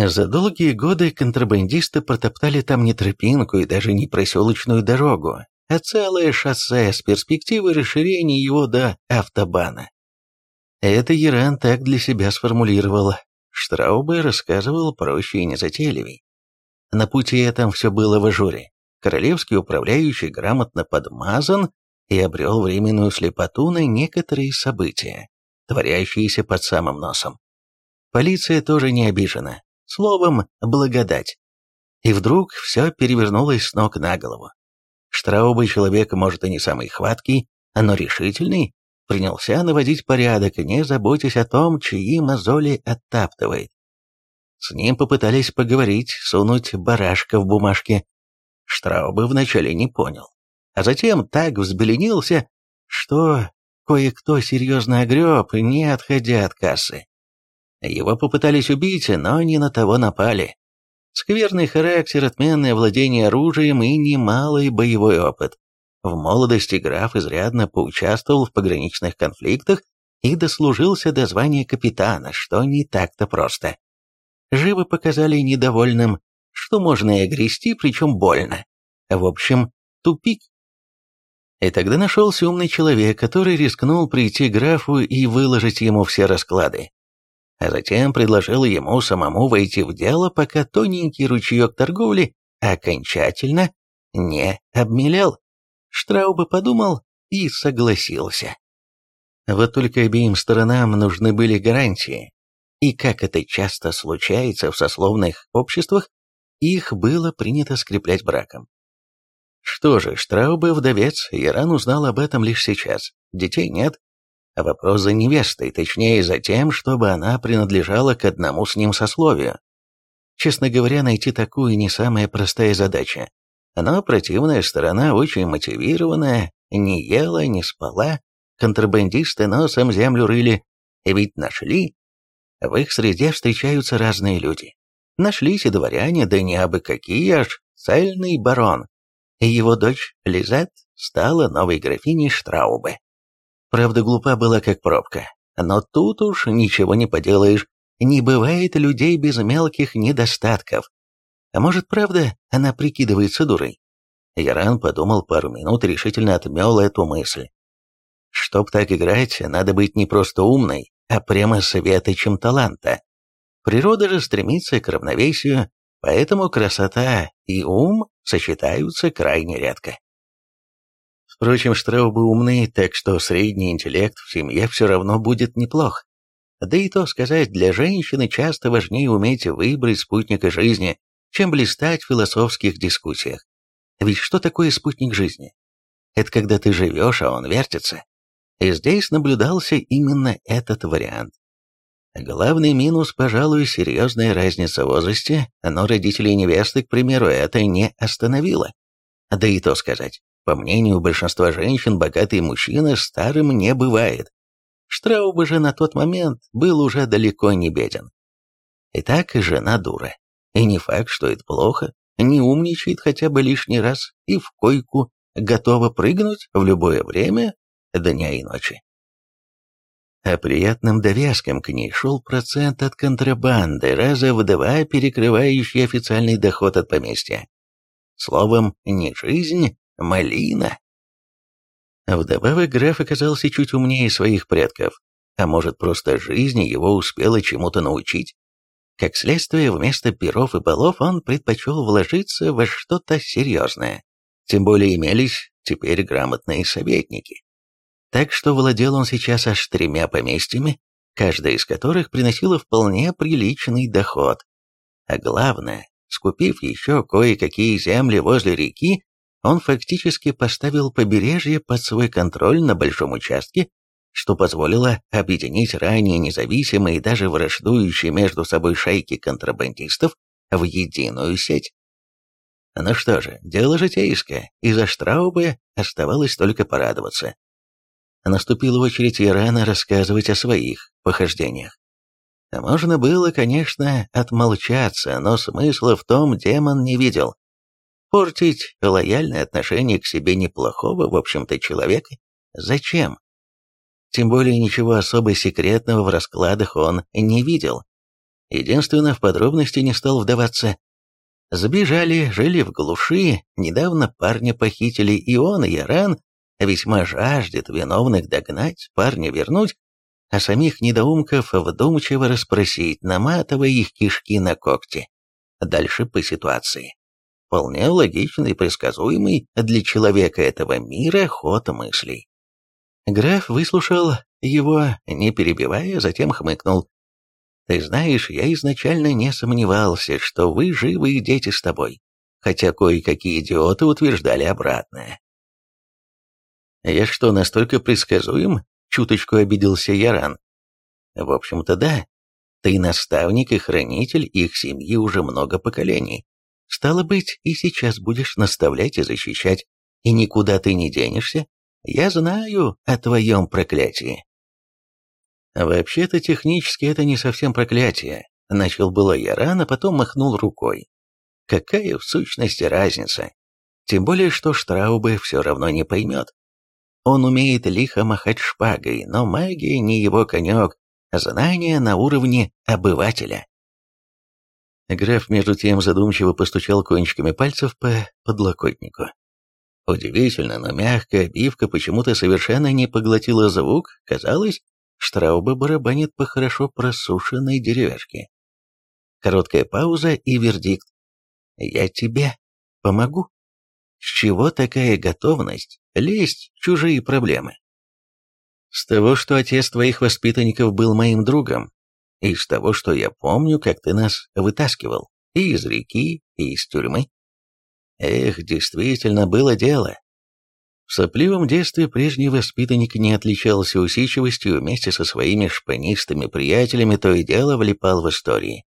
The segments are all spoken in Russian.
За долгие годы контрабандисты протоптали там не тропинку и даже не проселочную дорогу, а целое шоссе с перспективой расширения его до автобана. Это Яран так для себя сформулировал. Штраубе рассказывал проще и незатейливей. На пути этом все было в ажуре. Королевский управляющий грамотно подмазан и обрел временную слепоту на некоторые события, творящиеся под самым носом. Полиция тоже не обижена. Словом, благодать. И вдруг все перевернулось с ног на голову. Штраубы человек, может, и не самый хваткий, но решительный, принялся наводить порядок, не заботясь о том, чьи мозоли оттаптывает. С ним попытались поговорить, сунуть барашка в бумажке. Штраубы вначале не понял, а затем так взбеленился, что кое-кто серьезно огреб, не отходя от кассы. Его попытались убить, но не на того напали. Скверный характер, отменное владение оружием и немалый боевой опыт. В молодости граф изрядно поучаствовал в пограничных конфликтах и дослужился до звания капитана, что не так-то просто. Живо показали недовольным, что можно и огрести, причем больно. В общем, тупик. И тогда нашелся умный человек, который рискнул прийти графу и выложить ему все расклады. А затем предложил ему самому войти в дело, пока тоненький ручеек торговли окончательно не обмелел. Штраубе подумал и согласился. Вот только обеим сторонам нужны были гарантии. И как это часто случается в сословных обществах, их было принято скреплять браком. Что же, Штраубе вдовец, Яран узнал об этом лишь сейчас. Детей нет. А вопрос за невестой, точнее за тем, чтобы она принадлежала к одному с ним сословию. Честно говоря, найти такую не самая простая задача. Но противная сторона очень мотивированная, не ела, не спала, контрабандисты носом землю рыли, ведь нашли. В их среде встречаются разные люди. Нашлись и дворяне, да не абы какие, аж цельный барон. И его дочь Лизет стала новой графиней Штраубе. Правда, глупа была как пробка, но тут уж ничего не поделаешь, не бывает людей без мелких недостатков. А может, правда, она прикидывается дурой? Яран подумал пару минут и решительно отмел эту мысль. Чтоб так играть, надо быть не просто умной, а прямо светочем таланта. Природа же стремится к равновесию, поэтому красота и ум сочетаются крайне редко. Впрочем, Штраубы умны, так что средний интеллект в семье все равно будет неплох. Да и то сказать, для женщины часто важнее уметь выбрать спутника жизни, чем блистать в философских дискуссиях. Ведь что такое спутник жизни? Это когда ты живешь, а он вертится. И здесь наблюдался именно этот вариант. Главный минус, пожалуй, серьезная разница в возрасте, но родителей невесты, к примеру, это не остановило. Да и то сказать, по мнению большинства женщин, богатый мужчина старым не бывает. Штрауба же на тот момент был уже далеко не беден. Итак, жена дура. И не факт, что это плохо, не умничает хотя бы лишний раз и в койку готова прыгнуть в любое время дня и ночи. А приятным довязком к ней шел процент от контрабанды, раза в два перекрывающий официальный доход от поместья. Словом, не жизнь, малина. Вдобавок граф оказался чуть умнее своих предков, а может просто жизнь его успела чему-то научить. Как следствие, вместо перов и балов он предпочел вложиться во что-то серьезное. Тем более имелись теперь грамотные советники. Так что владел он сейчас аж тремя поместьями, каждая из которых приносила вполне приличный доход. А главное, скупив еще кое-какие земли возле реки, он фактически поставил побережье под свой контроль на большом участке что позволило объединить ранее независимые и даже враждующие между собой шайки контрабандистов в единую сеть. Ну что же, дело житейское, и за Штраубе оставалось только порадоваться. Наступила очередь Ирана рассказывать о своих похождениях. Можно было, конечно, отмолчаться, но смысла в том демон не видел. Портить лояльное отношение к себе неплохого, в общем-то, человека? Зачем? Тем более ничего особо секретного в раскладах он не видел. Единственно, в подробности не стал вдаваться. Сбежали, жили в глуши, недавно парня похитили, и он, и Яран, весьма жаждет виновных догнать, парня вернуть, а самих недоумков вдумчиво расспросить, наматывая их кишки на когти. Дальше по ситуации. Вполне логичный и предсказуемый для человека этого мира ход мыслей. Граф выслушал его, не перебивая, затем хмыкнул. «Ты знаешь, я изначально не сомневался, что вы живы и дети с тобой, хотя кое-какие идиоты утверждали обратное». «Я что, настолько предсказуем?» — чуточку обиделся Яран. «В общем-то, да. Ты наставник и хранитель их семьи уже много поколений. Стало быть, и сейчас будешь наставлять и защищать, и никуда ты не денешься. Я знаю о твоем проклятии». «Вообще-то технически это не совсем проклятие», — начал было Яран, а потом махнул рукой. «Какая в сущности разница? Тем более, что Штраубе все равно не поймет. Он умеет лихо махать шпагой, но магия не его конек, знания на уровне обывателя. Граф между тем задумчиво постучал кончиками пальцев по подлокотнику. Удивительно, но мягкая обивка почему-то совершенно не поглотила звук, казалось, Штрауба барабанит по хорошо просушенной деревяшке. Короткая пауза и вердикт. «Я тебе помогу». С чего такая готовность лезть в чужие проблемы? С того, что отец твоих воспитанников был моим другом, из того, что я помню, как ты нас вытаскивал и из реки, и из тюрьмы. Эх, действительно было дело. В сопливом детстве прежний воспитанник не отличался усидчивостью, вместе со своими шпанистыми приятелями то и дело влипал в истории.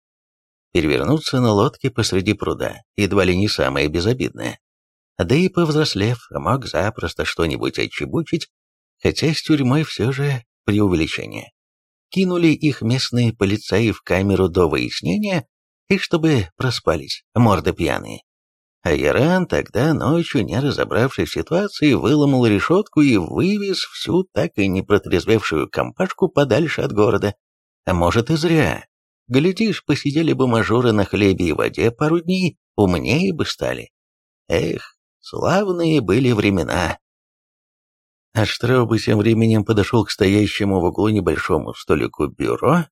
Перевернуться на лодке посреди пруда едва ли не самое безобидное. Да и повзрослев, мог запросто что-нибудь отчебучить, хотя с тюрьмой все же преувеличение кинули их местные полицаи в камеру до выяснения, и чтобы проспались, морда пьяные. А Яран тогда ночью, не разобравшись в ситуации, выломал решетку и вывез всю так и не протрезвевшую компашку подальше от города. А может и зря. Глядишь, посидели бы мажоры на хлебе и воде пару дней, умнее бы стали. Эх, славные были времена. А Штраубы тем временем подошел к стоящему в углу небольшому столику бюро.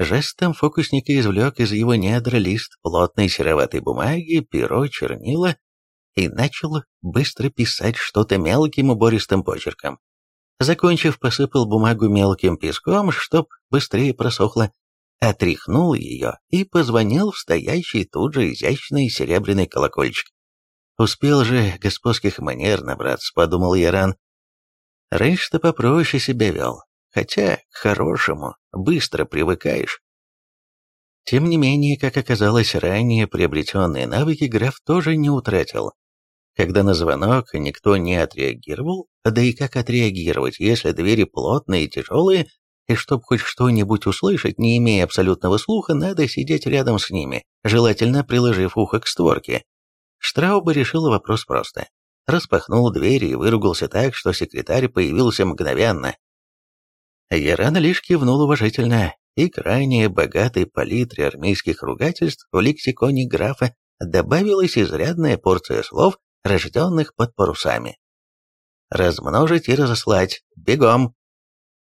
Жестом фокусника извлек из его недра лист плотной сероватой бумаги, перо, чернила и начал быстро писать что-то мелким убористым почерком. Закончив, посыпал бумагу мелким песком, чтоб быстрее просохло, отряхнул ее и позвонил в стоящий тут же изящный серебряный колокольчик. «Успел же господских манер набраться», — подумал Яран, Раньше-то попроще себя вел, хотя к хорошему быстро привыкаешь. Тем не менее, как оказалось, ранее приобретенные навыки граф тоже не утратил. Когда на звонок никто не отреагировал, да и как отреагировать, если двери плотные и тяжелые, и чтобы хоть что-нибудь услышать, не имея абсолютного слуха, надо сидеть рядом с ними, желательно приложив ухо к створке. Штрауба решил вопрос просто распахнул дверь и выругался так, что секретарь появился мгновенно. Ярана лишь кивнул уважительно, и крайне богатой палитре армейских ругательств в лексиконе графа добавилась изрядная порция слов, рожденных под парусами. «Размножить и разослать. Бегом!»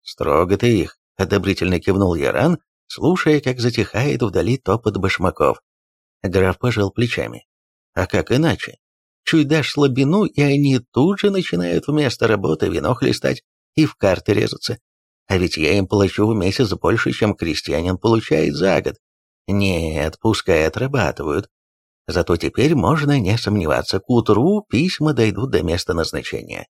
«Строго ты их!» — одобрительно кивнул Яран, слушая, как затихает вдали топот башмаков. Граф пожал плечами. «А как иначе? Чуть дашь слабину, и они тут же начинают вместо работы вино хлестать и в карты резаться. А ведь я им плачу в месяц больше, чем крестьянин получает за год. Нет, пускай отрабатывают. Зато теперь можно не сомневаться, к утру письма дойдут до места назначения.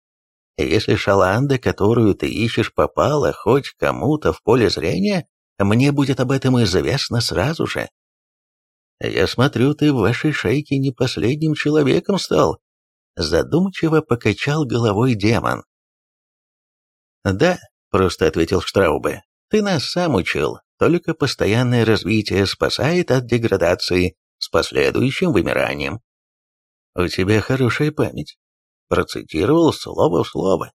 Если шаланда, которую ты ищешь, попала хоть кому-то в поле зрения, мне будет об этом известно сразу же. «Я смотрю, ты в вашей шейке не последним человеком стал», задумчиво покачал головой демон. «Да», — просто ответил Штраубе, — «ты нас сам учил, только постоянное развитие спасает от деградации с последующим вымиранием». «У тебя хорошая память», — процитировал слово в слово.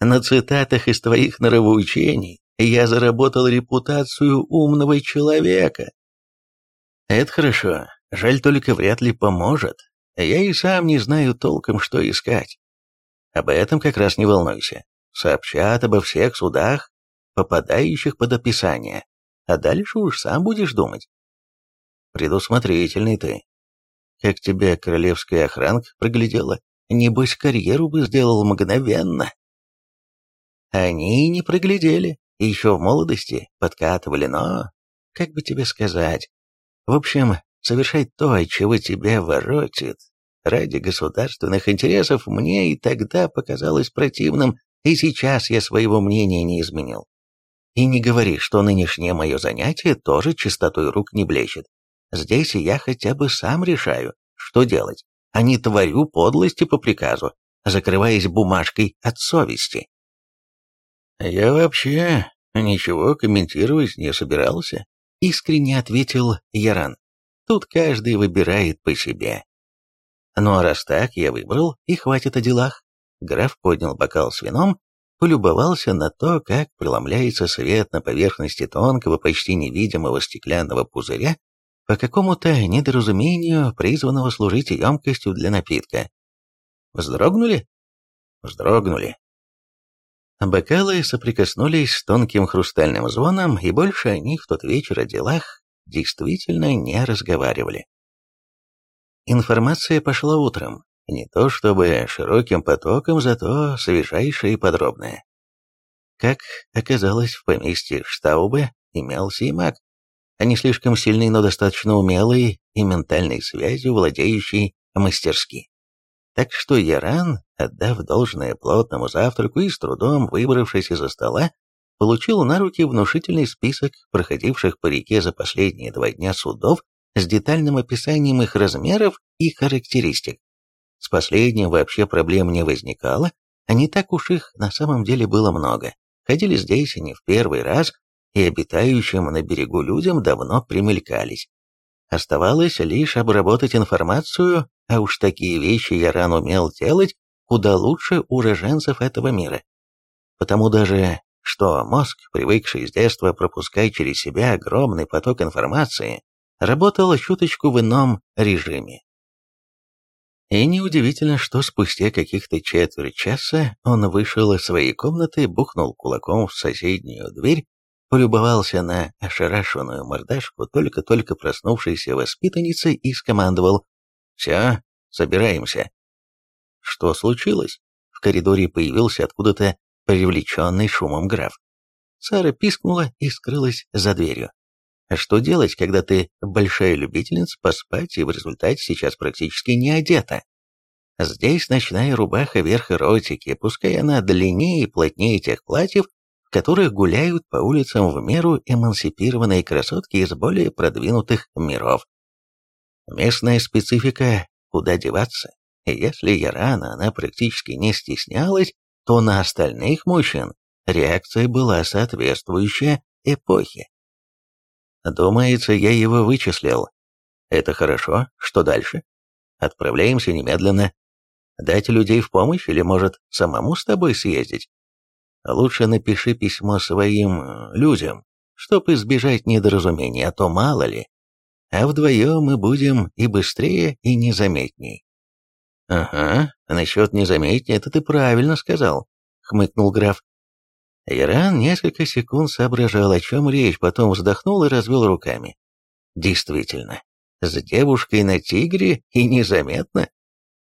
«На цитатах из твоих норовоучений Я заработал репутацию умного человека. Это хорошо, жаль только вряд ли поможет. Я и сам не знаю толком, что искать. Об этом как раз не волнуйся. Сообщат обо всех судах, попадающих под описание. А дальше уж сам будешь думать. Предусмотрительный ты. Как тебя королевская охранка проглядела, небось карьеру бы сделал мгновенно. Они не проглядели, еще в молодости подкатывали, но, как бы тебе сказать, в общем, совершать то, от чего тебя воротит, ради государственных интересов мне и тогда показалось противным, и сейчас я своего мнения не изменил. И не говори, что нынешнее мое занятие тоже чистотой рук не блещет. Здесь я хотя бы сам решаю, что делать, а не творю подлости по приказу, закрываясь бумажкой от совести. Я вообще ничего комментировать не собирался, искренне ответил Яран. Тут каждый выбирает по себе. Ну а раз так, я выбрал, и хватит о делах. Граф поднял бокал с вином, полюбовался на то, как преломляется свет на поверхности тонкого, почти невидимого стеклянного пузыря, по какому-то недоразумению, призванного служить емкостью для напитка. Вздрогнули? Вздрогнули. Бокалы соприкоснулись с тонким хрустальным звоном, и больше они в тот вечер о делах действительно не разговаривали. Информация пошла утром, не то чтобы широким потоком, зато свежайшая и подробная. Как оказалось, в поместье Штаубе имелся и маг, а не слишком сильный, но достаточно умелый и ментальной связью владеющий мастерски. Так что Яран, отдав должное плотному завтраку и с трудом выбравшись из-за стола, получил на руки внушительный список проходивших по реке за последние два дня судов с детальным описанием их размеров и характеристик. С последним вообще проблем не возникало, а не так уж их на самом деле было много. Ходили здесь не в первый раз, и обитающим на берегу людям давно примелькались. Оставалось лишь обработать информацию, а уж такие вещи я рано умел делать куда лучше уроженцев этого мира. Потому даже, что мозг, привыкший с детства пропускать через себя огромный поток информации, работал чуточку в ином режиме. И неудивительно, что спустя каких-то четверть часа он вышел из своей комнаты, бухнул кулаком в соседнюю дверь, полюбовался на ошарашенную мордашку только-только проснувшейся воспитанницы и скомандовал «Все, собираемся». Что случилось? В коридоре появился откуда-то привлеченный шумом граф. Сара пискнула и скрылась за дверью. А что делать, когда ты большая любительница поспать и в результате сейчас практически не одета? Здесь ночная рубаха верх эротики, пускай она длиннее и плотнее тех платьев, которых гуляют по улицам в меру эмансипированные красотки из более продвинутых миров. Местная специфика «куда деваться?» Если я рано, она практически не стеснялась, то на остальных мужчин реакция была соответствующая эпохе. Думается, я его вычислил. Это хорошо. Что дальше? Отправляемся немедленно. Дать людей в помощь или, может, самому с тобой съездить? Лучше напиши письмо своим э, людям, чтоб избежать недоразумений, а то мало ли. А вдвоем мы будем и быстрее, и незаметней. «Ага, насчет незаметней это ты правильно сказал», — хмыкнул граф. Иран несколько секунд соображал, о чем речь, потом вздохнул и развел руками. Действительно, с девушкой на тигре и незаметно.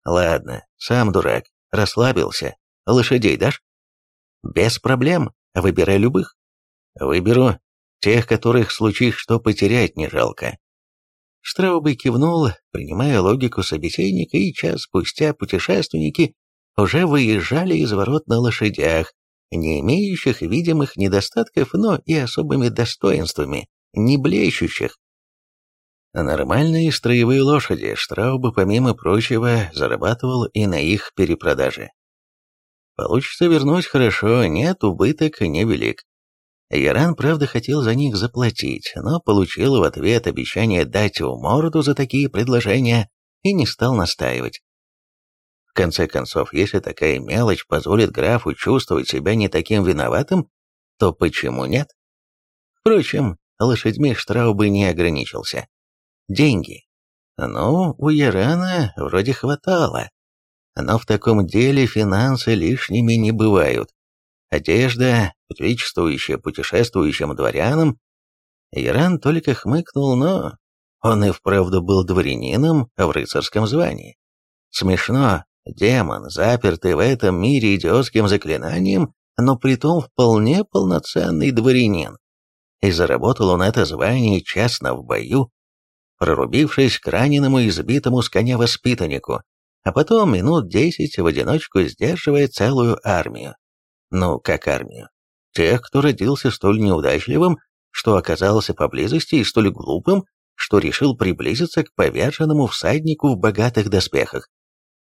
Ладно, сам дурак, расслабился. Лошадей дашь? Без проблем, выбирай любых. Выберу тех, которых случись что потерять не жалко. Штраубы кивнул, принимая логику собеседника, и час спустя путешественники уже выезжали из ворот на лошадях, не имеющих видимых недостатков, но и особыми достоинствами, не блещущих. Нормальные строевые лошади Штрауба, помимо прочего, зарабатывал и на их перепродаже. Получится вернуть хорошо, нет, убыток невелик. Яран, правда, хотел за них заплатить, но получил в ответ обещание дать в морду за такие предложения и не стал настаивать. В конце концов, если такая мелочь позволит графу чувствовать себя не таким виноватым, то почему нет? Впрочем, лошадьми Штраубы не ограничился. Деньги. Ну, у Ярана вроде хватало. Но в таком деле финансы лишними не бывают. Одежда, приличествующая путешествующим дворянам. Яран только хмыкнул, но он и вправду был дворянином в рыцарском звании. Смешно, демон, запертый в этом мире идиотским заклинанием, но притом вполне полноценный дворянин. И заработал он это звание частно в бою, прорубившись к раненому и сбитому с коня воспитаннику, а потом минут десять в одиночку сдерживая целую армию. Ну, как армию? Тех, кто родился столь неудачливым, что оказался поблизости и столь глупым, что решил приблизиться к поверженному всаднику в богатых доспехах.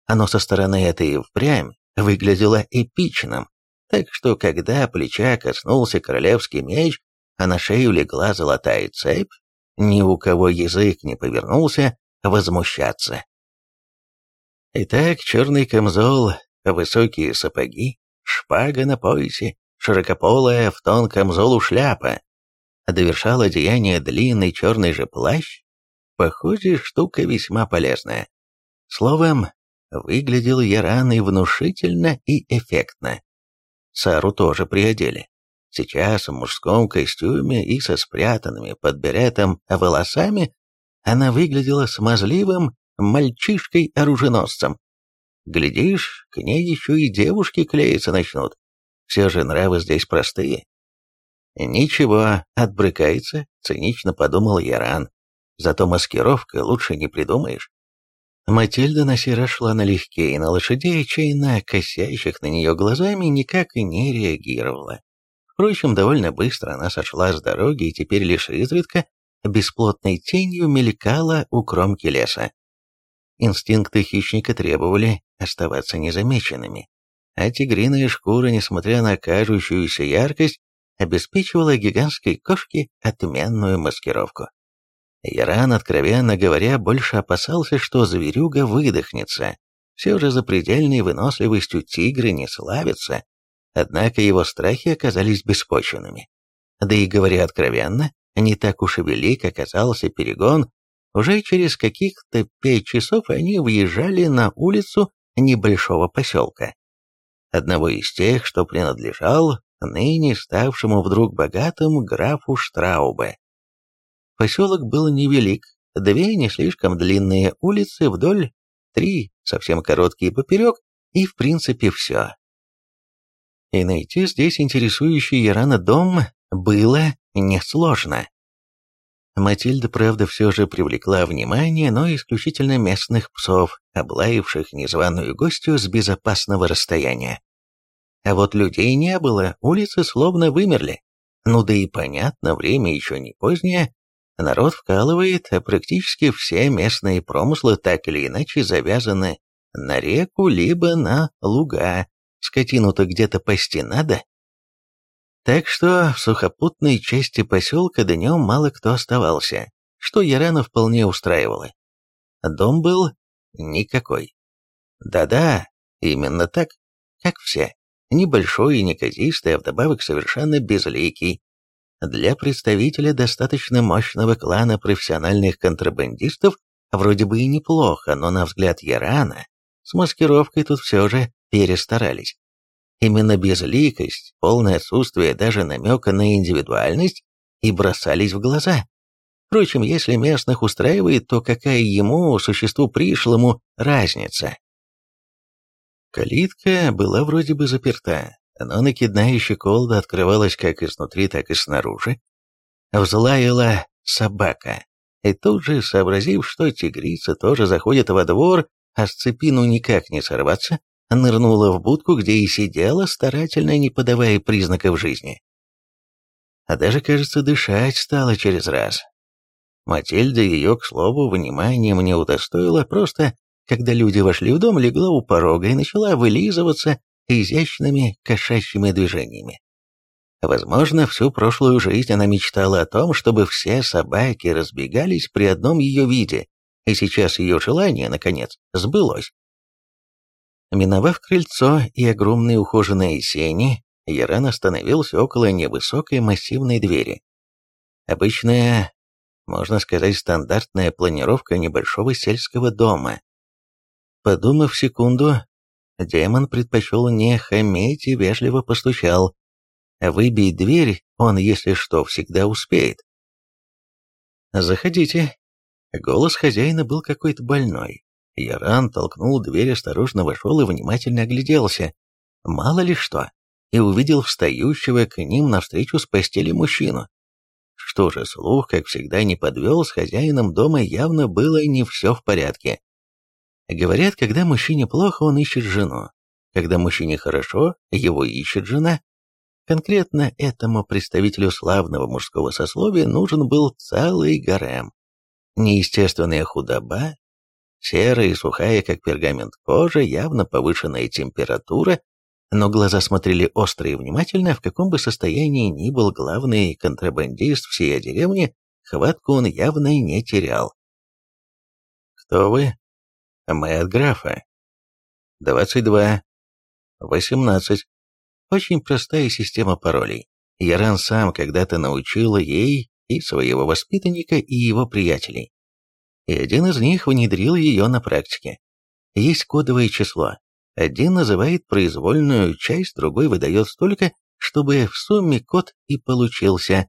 Оно со стороны этой впрямь выглядело эпичным, так что когда плеча коснулся королевский меч, а на шею легла золотая цепь, ни у кого язык не повернулся возмущаться. Итак, черный камзол, высокие сапоги, шпага на поясе, широкополая в тон камзолу шляпа, довершал одеяние длинный черный же плащ. Похоже, штука весьма полезная. Словом, выглядел я рано внушительно и эффектно. Сару тоже приодели. Сейчас в мужском костюме и со спрятанными под беретом волосами она выглядела смазливым мальчишкой-оруженосцем. Глядишь, к ней еще и девушки клеиться начнут. Все же нравы здесь простые, «Ничего, отбрыкается», — цинично подумал Яран. «Зато маскировка лучше не придумаешь». Матильда на сей шла налегке, и на лошадей, чайно косящих на нее глазами, никак и не реагировала. Впрочем, довольно быстро она сошла с дороги и теперь лишь изредка бесплотной тенью мелькала у кромки леса. Инстинкты хищника требовали оставаться незамеченными, а тигриная шкура, несмотря на кажущуюся яркость, обеспечивала гигантской кошке отменную маскировку. Яран, откровенно говоря, больше опасался, что зверюга выдохнется. Все же за предельной выносливостью тигры не славятся, однако его страхи оказались беспочвенными. Да и говоря откровенно, не так уж и велик оказался перегон, уже через каких-то пять часов они въезжали на улицу небольшого поселка. Одного из тех, что принадлежал ныне ставшему вдруг богатым графу Штраубе. Поселок был невелик, две не слишком длинные улицы вдоль, три совсем короткие поперек, и в принципе все. И найти здесь интересующий Ярана дом было несложно. Матильда, правда, все же привлекла внимание, но исключительно местных псов, облаивших незваную гостью с безопасного расстояния. А вот людей не было, улицы словно вымерли. Ну да и понятно, время еще не позднее. Народ вкалывает, а практически все местные промыслы так или иначе завязаны на реку либо на луга. Скотину-то где-то пасти надо. Так что в сухопутной части поселка днем мало кто оставался, что Ярана вполне устраивало. Дом был никакой. Да-да, именно так, как все небольшой и неказистый, а вдобавок совершенно безликий. Для представителя достаточно мощного клана профессиональных контрабандистов вроде бы и неплохо, но на взгляд Ярана с маскировкой тут все же перестарались. Именно безликость, полное отсутствие даже намека на индивидуальность и бросались в глаза. Впрочем, если местных устраивает, то какая ему, существу пришлому, разница? Калитка была вроде бы заперта, но накидная щеколда открывалась как изнутри, так и снаружи. Взлаяла собака, и тут же, сообразив, что тигрица тоже заходит во двор, а с цепи ну никак не сорваться, нырнула в будку, где и сидела, старательно не подавая признаков жизни. А даже, кажется, дышать стала через раз. Матильда ее, к слову, вниманием не удостоила, просто когда люди вошли в дом, легла у порога и начала вылизываться изящными кошачьими движениями. Возможно, всю прошлую жизнь она мечтала о том, чтобы все собаки разбегались при одном ее виде, и сейчас ее желание, наконец, сбылось. Миновав крыльцо и огромные ухоженные сени, Яран остановился около невысокой массивной двери. Обычная, можно сказать, стандартная планировка небольшого сельского дома. Подумав секунду, демон предпочел не хаметь и вежливо постучал. Выбить дверь он, если что, всегда успеет. «Заходите». Голос хозяина был какой-то больной. Яран толкнул дверь, осторожно вошел и внимательно огляделся. Мало ли что. И увидел встающего к ним навстречу с постели мужчину. Что же, слух, как всегда, не подвел, с хозяином дома явно было не все в порядке. Говорят, когда мужчине плохо, он ищет жену. Когда мужчине хорошо, его ищет жена. Конкретно этому представителю славного мужского сословия нужен был целый гарем. Неестественная худоба, серая и сухая, как пергамент кожа, явно повышенная температура, но глаза смотрели остро и внимательно, в каком бы состоянии ни был главный контрабандист всей деревни, хватку он явно не терял. «Кто вы?» «Мы от графа». «Двадцать два». «Восемнадцать». Очень простая система паролей. Яран сам когда-то научил ей и своего воспитанника, и его приятелей. И один из них внедрил ее на практике. Есть кодовое число. Один называет произвольную часть, другой выдает столько, чтобы в сумме код и получился.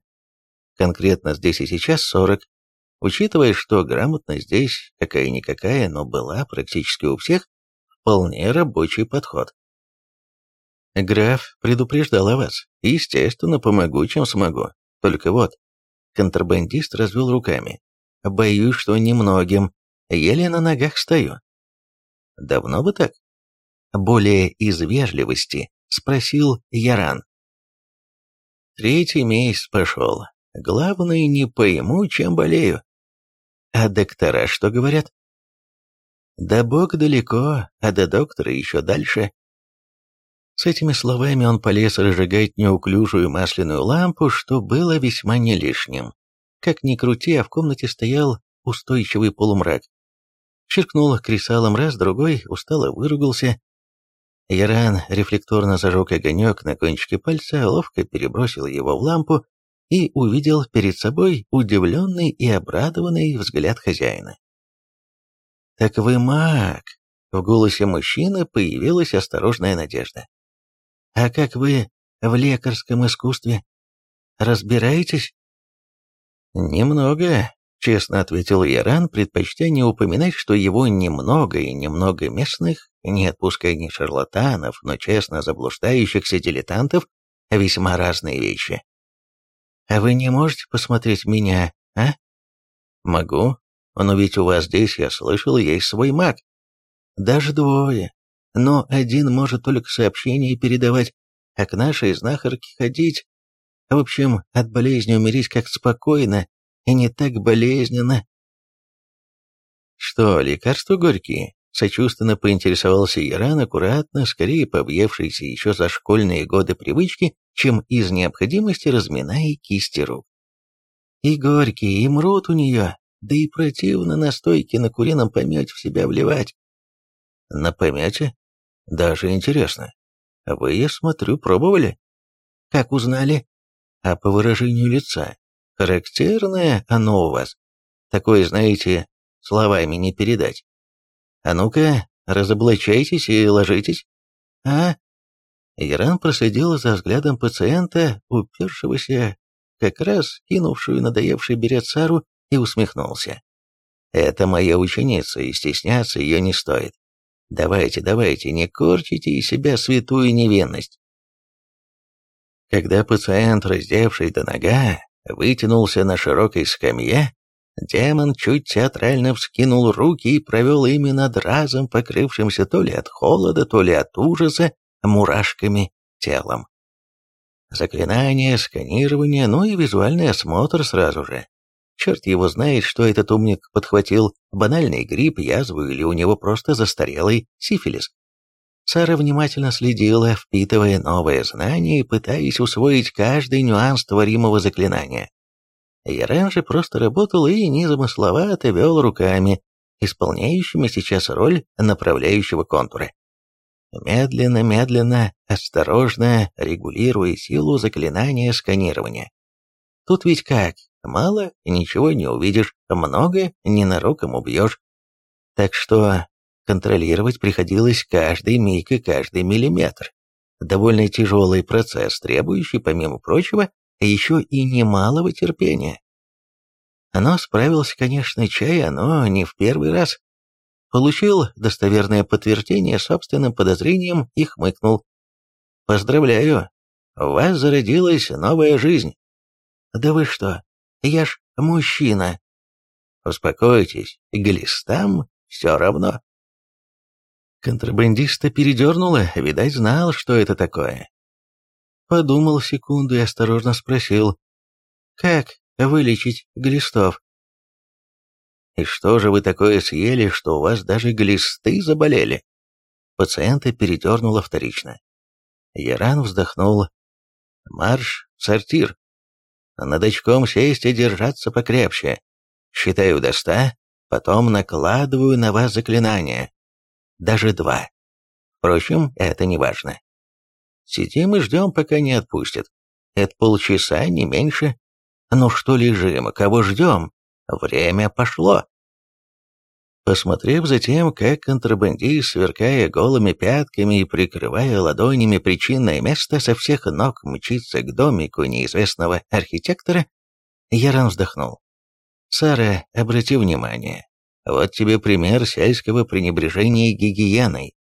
Конкретно здесь и сейчас 40. Учитывая, что грамотность здесь какая-никакая, но была практически у всех, вполне рабочий подход. Граф предупреждал о вас. Естественно, помогу, чем смогу. Только вот, контрабандист развел руками. Боюсь, что немногим. Еле на ногах стою. Давно бы так? Более из вежливости, спросил Яран. Третий месяц пошел. Главное, не пойму, чем болею. А доктора что говорят? Да бог далеко, а до доктора еще дальше. С этими словами он полез разжигать неуклюжую масляную лампу, что было весьма не лишним. Как ни крути, а в комнате стоял устойчивый полумрак. Чиркнул кресалом раз, другой, устало выругался. Яран рефлекторно зажег огонек на кончике пальца, ловко перебросил его в лампу и увидел перед собой удивленный и обрадованный взгляд хозяина. «Так вы маг!» В голосе мужчины появилась осторожная надежда. А как вы в лекарском искусстве? Разбираетесь? Немного, честно ответил Яран, предпочтя не упоминать, что его немного и немного местных, не отпуская ни шарлатанов, но честно заблуждающихся дилетантов, весьма разные вещи. А вы не можете посмотреть меня, а? Могу, но ведь у вас здесь, я слышал, есть свой маг. Даже двое но один может только сообщения передавать, а к нашей знахарке ходить. В общем, от болезни умереть как спокойно и не так болезненно. Что, лекарства горькие? Сочувственно поинтересовался Иран, аккуратно, скорее повъевшийся еще за школьные годы привычки, чем из необходимости разминая кисти рук. И горькие, и мрут у нее, да и противно настойки на курином помете в себя вливать. На помете? Даже интересно. Вы, я смотрю, пробовали? Как узнали? А по выражению лица. Характерное оно у вас. Такое, знаете, словами не передать. А ну-ка, разоблачайтесь и ложитесь. А? Иран проследил за взглядом пациента, упершегося, как раз кинувшую надоевший берет Сару, и усмехнулся. «Это моя ученица, и стесняться ее не стоит. Давайте, давайте, не корчите из себя святую невинность. Когда пациент, раздевший до нога, вытянулся на широкой скамье, демон чуть театрально вскинул руки и провел ими над разом покрывшимся то ли от холода, то ли от ужаса мурашками телом. Заклинание, сканирование, ну и визуальный осмотр сразу же. Черт его знает, что этот умник подхватил, банальный грипп, язву или у него просто застарелый сифилис. Сара внимательно следила, впитывая новые знания и пытаясь усвоить каждый нюанс творимого заклинания. Ярен же просто работал и незамысловато вел руками, исполняющими сейчас роль направляющего контура. медленно-медленно, осторожно регулируя силу заклинания сканирования. Тут ведь как, мало, ничего не увидишь, много, ненароком убьешь. Так что контролировать приходилось каждый миг и каждый миллиметр. Довольно тяжелый процесс, требующий, помимо прочего, еще и немалого терпения. Но справился, конечно, чай, но не в первый раз. Получил достоверное подтверждение собственным подозрением и хмыкнул. «Поздравляю, у вас зародилась новая жизнь». «Да вы что, я ж мужчина». «Успокойтесь, глистам все равно». Контрабандиста передернуло, видать, знал, что это такое. Подумал секунду и осторожно спросил, «Как вылечить глистов?» «И что же вы такое съели, что у вас даже глисты заболели?» Пациента передернуло вторично. Яран вздохнул. «Марш, сортир. Над очком сесть и держаться покрепче. Считаю до ста, потом накладываю на вас заклинание даже два. Впрочем, это не важно. Сидим и ждем, пока не отпустят. Это полчаса, не меньше. Ну что лежим, кого ждем? Время пошло. Посмотрев за тем, как контрабандист, сверкая голыми пятками и прикрывая ладонями причинное место, со всех ног мчится к домику неизвестного архитектора, Яран вздохнул. «Сара, обрати внимание, вот тебе пример сельского пренебрежения гигиеной.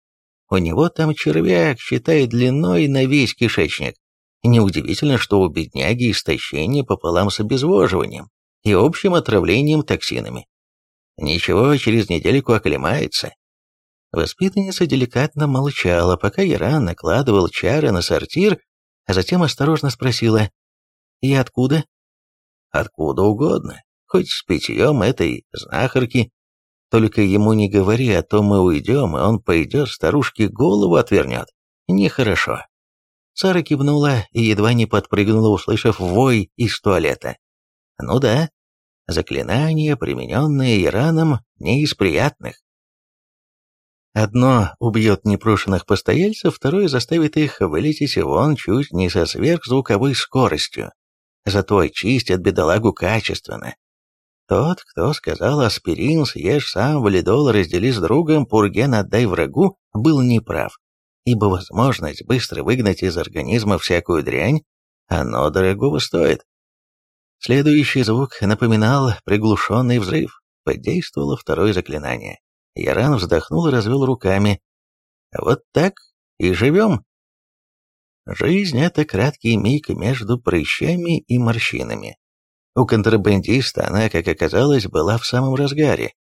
У него там червяк, считай, длиной на весь кишечник. Неудивительно, что у бедняги истощение пополам с обезвоживанием и общим отравлением токсинами. Ничего, через недельку оклемается. Воспитанница деликатно молчала, пока Яран накладывал чары на сортир, а затем осторожно спросила «И откуда?» «Откуда угодно, хоть с питьем этой знахарки, только ему не говори, а то мы уйдем, и он пойдет, старушке голову отвернет. Нехорошо. Сара кивнула и едва не подпрыгнула, услышав вой из туалета. Ну да, заклинание, примененное Ираном, не из приятных. Одно убьет непрошенных постояльцев, второе заставит их вылететь вон чуть не со сверхзвуковой скоростью. Зато очистят бедолагу качественно, тот, кто сказал «Аспирин, съешь сам, валидол раздели с другом, пурген отдай врагу», был неправ, ибо возможность быстро выгнать из организма всякую дрянь, оно дорогого стоит. Следующий звук напоминал приглушенный взрыв. Подействовало второе заклинание. Яран вздохнул и развел руками. «Вот так и живем». Жизнь — это краткий миг между прыщами и морщинами. У контрабандиста она, как оказалось, была в самом разгаре.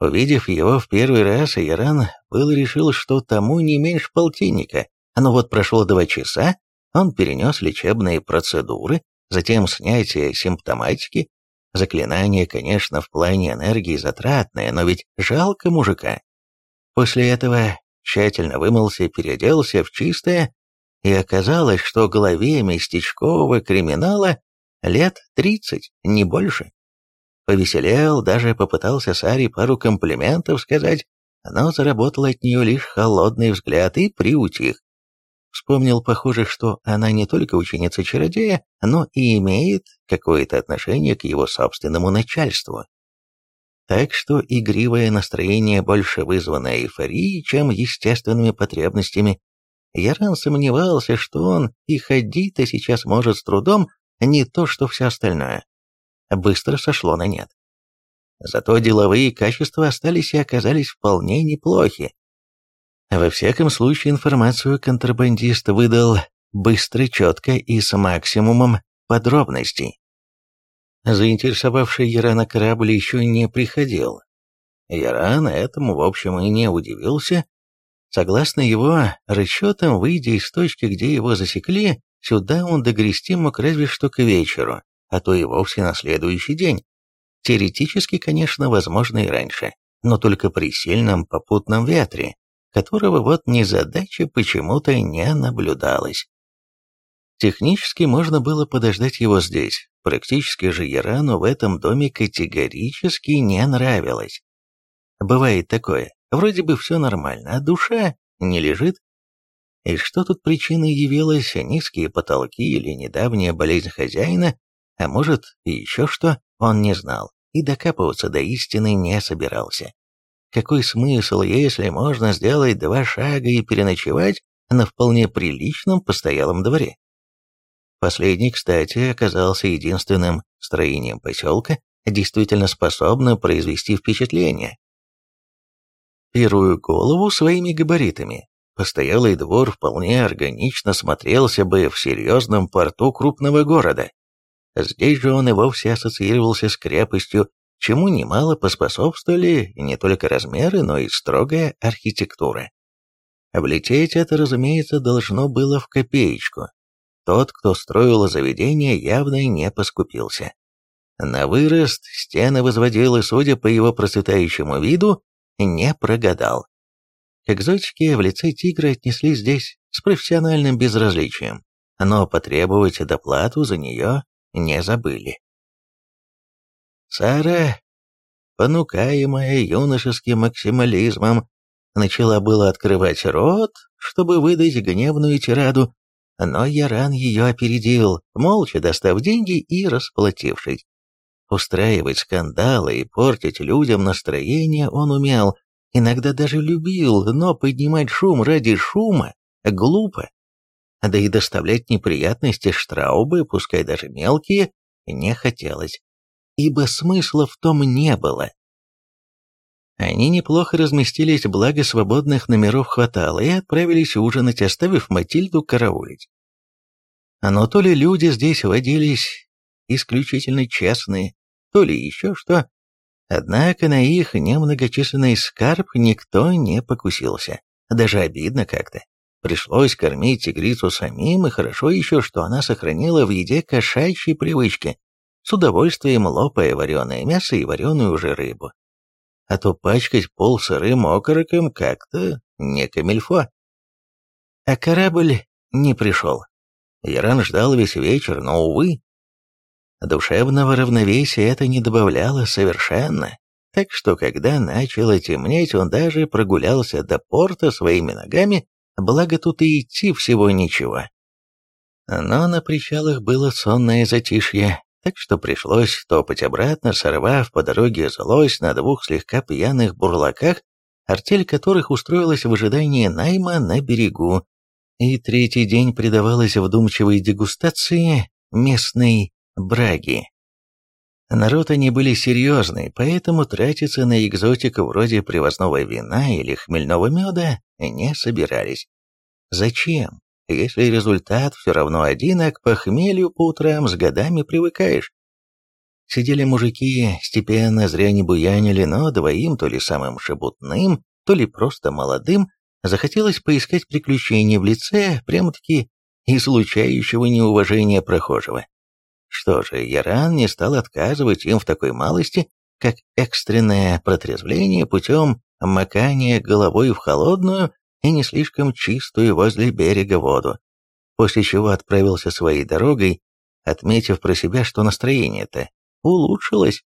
Увидев его в первый раз, Яран был решил, что тому не меньше полтинника, но вот прошло два часа, он перенес лечебные процедуры, затем снятие симптоматики, заклинание, конечно, в плане энергии затратное, но ведь жалко мужика. После этого тщательно вымылся переоделся в чистое, и оказалось, что главе местечкового криминала Лет тридцать, не больше. Повеселел, даже попытался Саре пару комплиментов сказать, но заработал от нее лишь холодный взгляд и приутих. Вспомнил, похоже, что она не только ученица чародея, но и имеет какое-то отношение к его собственному начальству. Так что игривое настроение больше вызвано эйфорией, чем естественными потребностями. Яран сомневался, что он и ходить-то сейчас может с трудом, не то что все остальное. Быстро сошло на нет. Зато деловые качества остались и оказались вполне неплохи. Во всяком случае, информацию контрабандист выдал быстро, четко и с максимумом подробностей. Заинтересовавший Ярана корабль еще не приходил. Яран этому, в общем, и не удивился. Согласно его расчетам, выйдя из точки, где его засекли, Сюда он догрести мог разве что к вечеру, а то и вовсе на следующий день. Теоретически, конечно, возможно и раньше, но только при сильном попутном ветре, которого вот незадача почему-то не наблюдалось. Технически можно было подождать его здесь, практически же Ярану в этом доме категорически не нравилось. Бывает такое, вроде бы все нормально, а душа не лежит? И что тут причиной явилась, низкие потолки или недавняя болезнь хозяина, а может и еще что, он не знал и докапываться до истины не собирался. Какой смысл, если можно сделать два шага и переночевать на вполне приличном постоялом дворе? Последний, кстати, оказался единственным строением поселка, действительно способным произвести впечатление. Первую голову своими габаритами постоялый двор вполне органично смотрелся бы в серьезном порту крупного города. Здесь же он и вовсе ассоциировался с крепостью, чему немало поспособствовали не только размеры, но и строгая архитектура. Влететь это, разумеется, должно было в копеечку. Тот, кто строил заведение, явно не поскупился. На вырост стены возводил и, судя по его процветающему виду, не прогадал. К экзотике в лице тигра отнеслись здесь с профессиональным безразличием, но потребовать доплату за нее не забыли. Сара, понукаемая юношеским максимализмом, начала было открывать рот, чтобы выдать гневную тираду, но Яран ее опередил, молча достав деньги и расплатившись. Устраивать скандалы и портить людям настроение он умел, иногда даже любил, но поднимать шум ради шума глупо. Да и доставлять неприятности Штраубы, пускай даже мелкие, не хотелось, ибо смысла в том не было. Они неплохо разместились, благо свободных номеров хватало, и отправились ужинать, оставив Матильду караулить. Но то ли люди здесь водились исключительно честные, то ли еще что. Однако на их немногочисленный скарб никто не покусился. Даже обидно как-то. Пришлось кормить тигрицу самим, и хорошо еще, что она сохранила в еде кошачьи привычки, с удовольствием лопая вареное мясо и вареную уже рыбу. А то пачкать пол сырым окороком как-то не камильфо. А корабль не пришел. Яран ждал весь вечер, но, увы, Душевного равновесия это не добавляло совершенно, так что когда начало темнеть, он даже прогулялся до порта своими ногами, благо тут и идти всего ничего. Но на причалах было сонное затишье, так что пришлось топать обратно, сорвав по дороге злость на двух слегка пьяных бурлаках, артель которых устроилась в ожидании найма на берегу, и третий день предавалась вдумчивой дегустации местной браги. Народ они были серьезный, поэтому тратиться на экзотику вроде привозного вина или хмельного меда не собирались. Зачем, если результат все равно один, а к похмелью по утрам с годами привыкаешь? Сидели мужики, степенно зря не буянили, но двоим, то ли самым шебутным, то ли просто молодым, захотелось поискать приключения в лице, прямо-таки излучающего неуважения прохожего. Что же, Яран не стал отказывать им в такой малости, как экстренное протрезвление путем макания головой в холодную и не слишком чистую возле берега воду, после чего отправился своей дорогой, отметив про себя, что настроение-то улучшилось.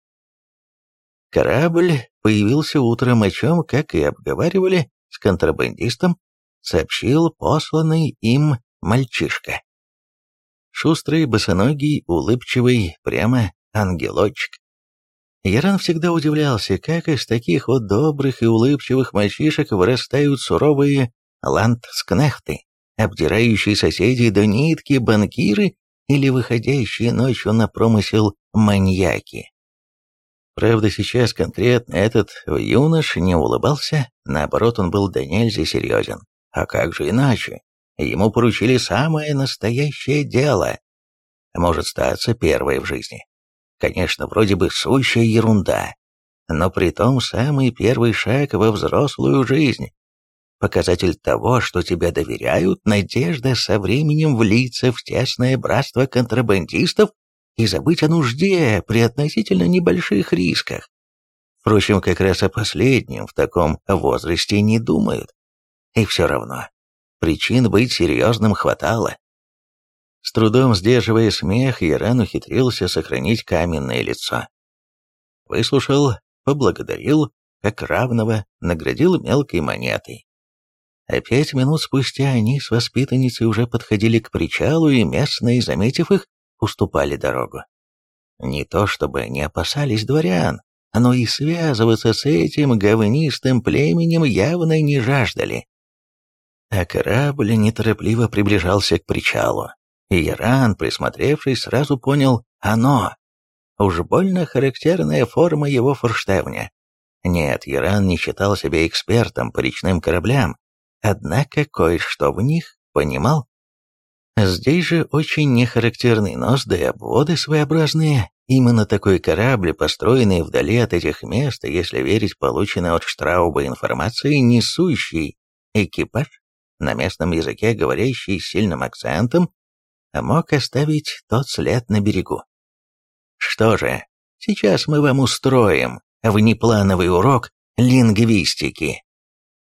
Корабль появился утром, о чем, как и обговаривали с контрабандистом, сообщил посланный им мальчишка. Шустрый, босоногий, улыбчивый, прямо ангелочек. Яран всегда удивлялся, как из таких вот добрых и улыбчивых мальчишек вырастают суровые ландскнехты, обдирающие соседей до нитки банкиры или выходящие ночью на промысел маньяки. Правда, сейчас конкретно этот юнош не улыбался, наоборот, он был до нельзя серьезен. А как же иначе? Ему поручили самое настоящее дело. Может статься первое в жизни. Конечно, вроде бы сущая ерунда, но при том самый первый шаг во взрослую жизнь. Показатель того, что тебе доверяют, надежда со временем влиться в тесное братство контрабандистов и забыть о нужде при относительно небольших рисках. Впрочем, как раз о последнем в таком возрасте не думают. И все равно, Причин быть серьезным хватало. С трудом сдерживая смех, Яран ухитрился сохранить каменное лицо. Выслушал, поблагодарил, как равного, наградил мелкой монетой. А пять минут спустя они с воспитанницей уже подходили к причалу, и местные, заметив их, уступали дорогу. Не то чтобы не опасались дворян, но и связываться с этим говнистым племенем явно не жаждали. А корабль неторопливо приближался к причалу, и Яран, присмотревшись, сразу понял «оно». Уж больно характерная форма его форштевня. Нет, Яран не считал себя экспертом по речным кораблям, однако кое-что в них понимал. Здесь же очень нехарактерный нос, да и обводы своеобразные. Именно такой корабль, построенный вдали от этих мест, если верить полученной от Штрауба информации, несущий экипаж, на местном языке говорящий с сильным акцентом, мог оставить тот след на берегу. Что же, сейчас мы вам устроим внеплановый урок лингвистики.